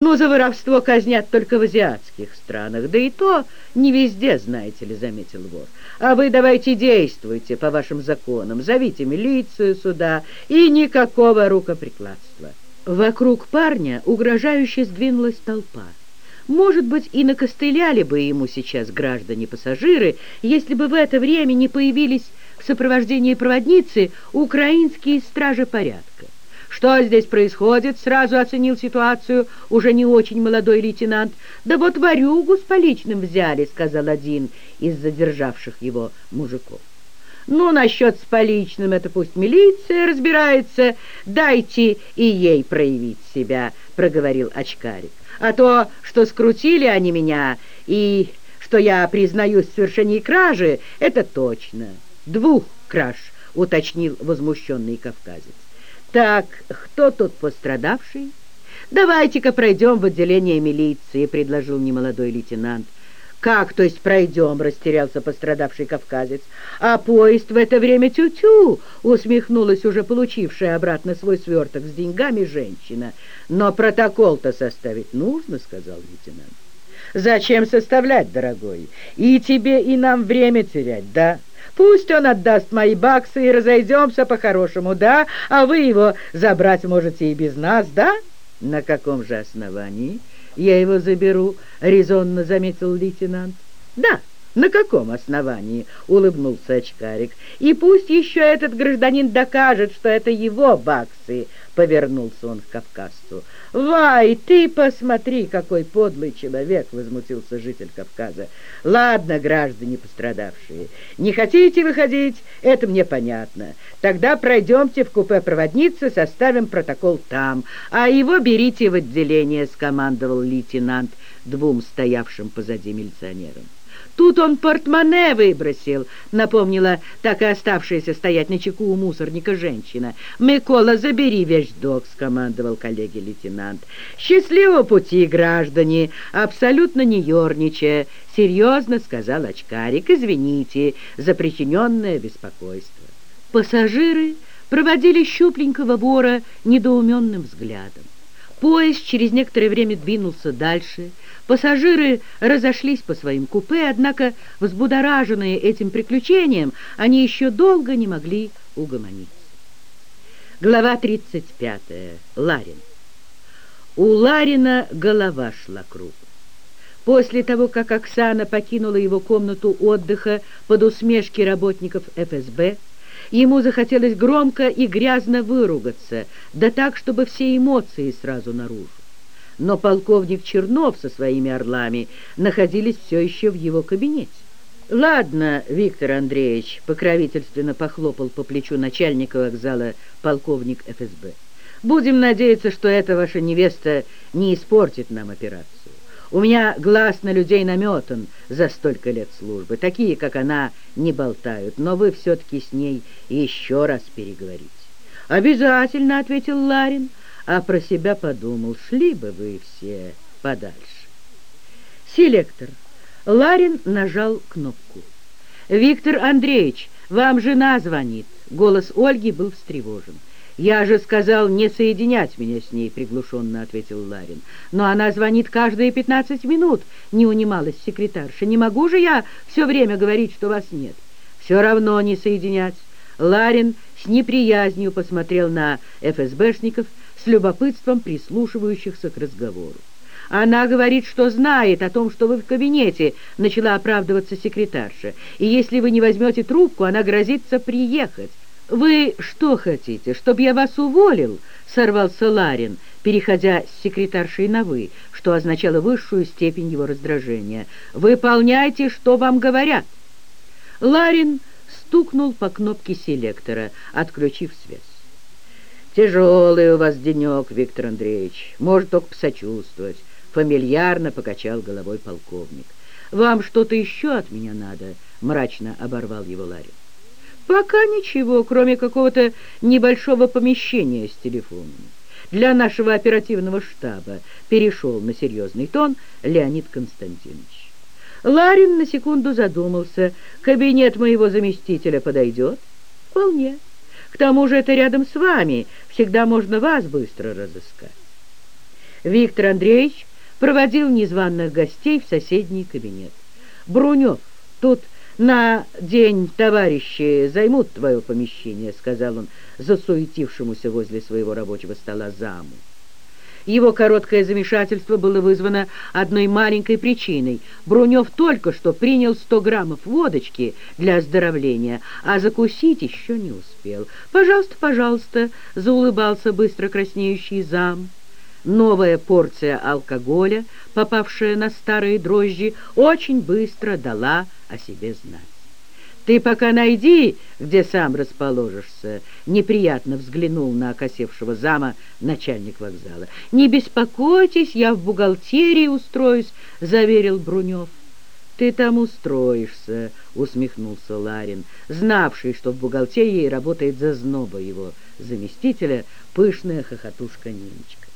Ну, за воровство казнят только в азиатских странах, да и то не везде, знаете ли, заметил вор. А вы давайте действуйте по вашим законам, зовите милицию сюда, и никакого рукоприкладства. Вокруг парня угрожающе сдвинулась толпа. Может быть, и накостыляли бы ему сейчас граждане-пассажиры, если бы в это время не появились в сопровождении проводницы украинские стражи порядка. «Что здесь происходит?» — сразу оценил ситуацию уже не очень молодой лейтенант. «Да вот варюгу с поличным взяли», — сказал один из задержавших его мужиков. «Ну, насчет с поличным это пусть милиция разбирается. Дайте и ей проявить себя», — проговорил очкарик. «А то, что скрутили они меня и что я признаюсь в совершении кражи, это точно. Двух краж», — уточнил возмущенный кавказец. «Так, кто тут пострадавший?» «Давайте-ка пройдем в отделение милиции», — предложил немолодой лейтенант. «Как, то есть пройдем?» — растерялся пострадавший кавказец. «А поезд в это время тю-тю!» — усмехнулась уже получившая обратно свой сверток с деньгами женщина. «Но протокол-то составить нужно», — сказал лейтенант. «Зачем составлять, дорогой? И тебе, и нам время терять, да?» Пусть он отдаст мои баксы и разойдемся по-хорошему, да? А вы его забрать можете и без нас, да? На каком же основании я его заберу? Резонно заметил лейтенант. Да, на каком основании? Улыбнулся очкарик. И пусть еще этот гражданин докажет, что это его баксы, повернулся он к кавказцу. «Вай, ты посмотри, какой подлый человек!» — возмутился житель Кавказа. «Ладно, граждане пострадавшие, не хотите выходить? Это мне понятно. Тогда пройдемте в купе проводницы, составим протокол там, а его берите в отделение», — скомандовал лейтенант двум стоявшим позади милиционерам. Тут он портмоне выбросил, напомнила так и оставшаяся стоять на чеку у мусорника женщина. «Микола, забери вещдок», — скомандовал коллеге лейтенант. «Счастливого пути, граждане!» Абсолютно не ерничая, серьезно сказал очкарик. «Извините за причиненное беспокойство». Пассажиры проводили щупленького вора недоуменным взглядом. Поезд через некоторое время двинулся дальше. Пассажиры разошлись по своим купе, однако, взбудораженные этим приключением, они еще долго не могли угомониться. Глава 35. Ларин. У Ларина голова шла кругом. После того, как Оксана покинула его комнату отдыха под усмешки работников ФСБ, Ему захотелось громко и грязно выругаться, да так, чтобы все эмоции сразу наружу. Но полковник Чернов со своими орлами находились все еще в его кабинете. «Ладно, Виктор Андреевич», — покровительственно похлопал по плечу начальника вокзала полковник ФСБ. «Будем надеяться, что эта ваша невеста не испортит нам операцию. У меня глаз на людей наметан за столько лет службы. Такие, как она, не болтают, но вы все-таки с ней еще раз переговорите. «Обязательно», — ответил Ларин, а про себя подумал, шли бы вы все подальше. «Селектор». Ларин нажал кнопку. «Виктор Андреевич, вам жена звонит». Голос Ольги был встревожен. «Я же сказал не соединять меня с ней», — приглушенно ответил Ларин. «Но она звонит каждые пятнадцать минут», — не унималась секретарша. «Не могу же я все время говорить, что вас нет». «Все равно не соединять». Ларин с неприязнью посмотрел на ФСБшников, с любопытством прислушивающихся к разговору. «Она говорит, что знает о том, что вы в кабинете», — начала оправдываться секретарша. «И если вы не возьмете трубку, она грозится приехать». «Вы что хотите, чтобы я вас уволил?» — сорвался Ларин, переходя с секретаршей на «вы», что означало высшую степень его раздражения. «Выполняйте, что вам говорят!» Ларин стукнул по кнопке селектора, отключив связь. «Тяжелый у вас денек, Виктор Андреевич. Может только посочувствовать», — фамильярно покачал головой полковник. «Вам что-то еще от меня надо?» — мрачно оборвал его Ларин. Пока ничего, кроме какого-то небольшого помещения с телефонами. Для нашего оперативного штаба перешел на серьезный тон Леонид Константинович. Ларин на секунду задумался. Кабинет моего заместителя подойдет? Вполне. К тому же это рядом с вами. Всегда можно вас быстро разыскать. Виктор Андреевич проводил незваных гостей в соседний кабинет. «Брунев, тут на день товарищи займут твое помещение», — сказал он засуетившемуся возле своего рабочего стола заму. Его короткое замешательство было вызвано одной маленькой причиной. Брунев только что принял сто граммов водочки для оздоровления, а закусить еще не успел. «Пожалуйста, пожалуйста», — заулыбался быстро краснеющий зам. Новая порция алкоголя, попавшая на старые дрожжи, очень быстро дала о себе знать. «Ты пока найди, где сам расположишься», — неприятно взглянул на окосевшего зама начальник вокзала. «Не беспокойтесь, я в бухгалтерии устроюсь», — заверил Брунев. «Ты там устроишься», — усмехнулся Ларин, знавший, что в бухгалтерии работает зазноба его заместителя, пышная хохотушка Ниночка.